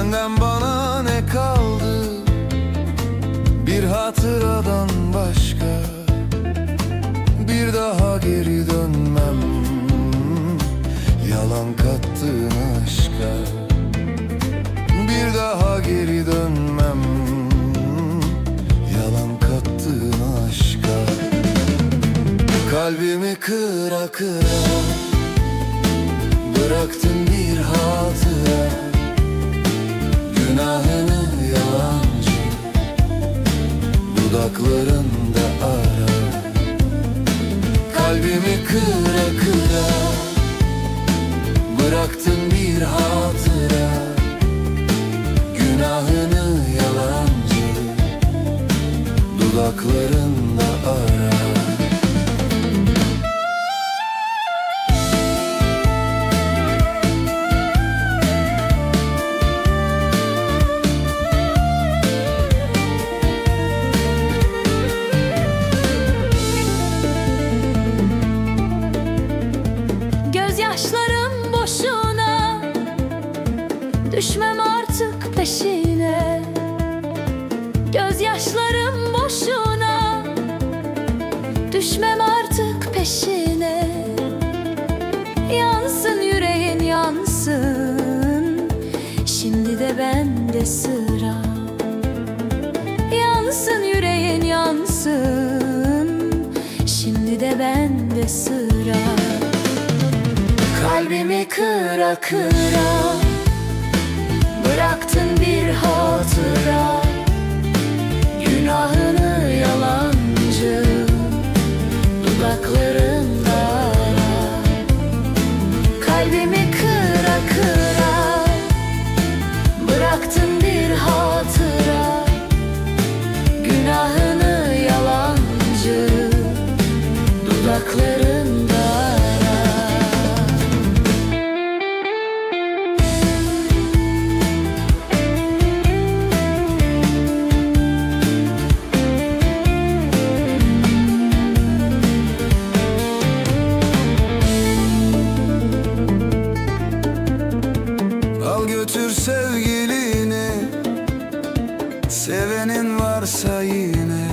Senden bana ne kaldı? Bir hatıradan başka. Bir daha geri dönmem. Yalan kattığın aşka. Bir daha geri dönmem. Yalan kattığın aşka. Kalbimi kıra kıra Bıraktın bir hatıra Kalbimi kıra kıra Bıraktın boşuna. Düşmem artık peşine. Gözyaşlarım boşuna. Düşmem artık peşine. Yansın yüreğin yansın. Şimdi de bende sıra. Yansın yüreğin yansın. Şimdi de bende sıra Kalbimi kıra kıra götür sevgilini. Sevenin varsa yine.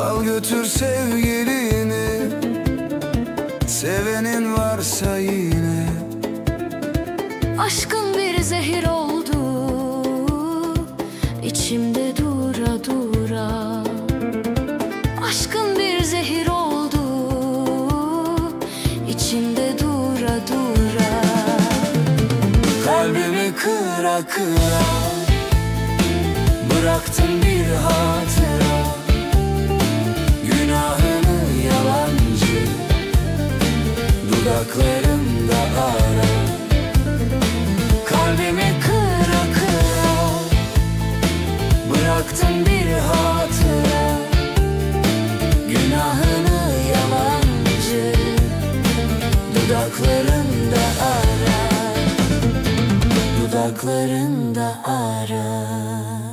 Al götür sevgilini. Sevenin varsa yine. Aşkın bir zehir oldu. İçimde kıra Bıraktın bir hatıra. Günahını yalancı. Dudaklarında ara. Kalbimi kıra kıra. Bıraktın bir hatıra. Günahını yalancı. Dudaklarında ara Dudaklarında ara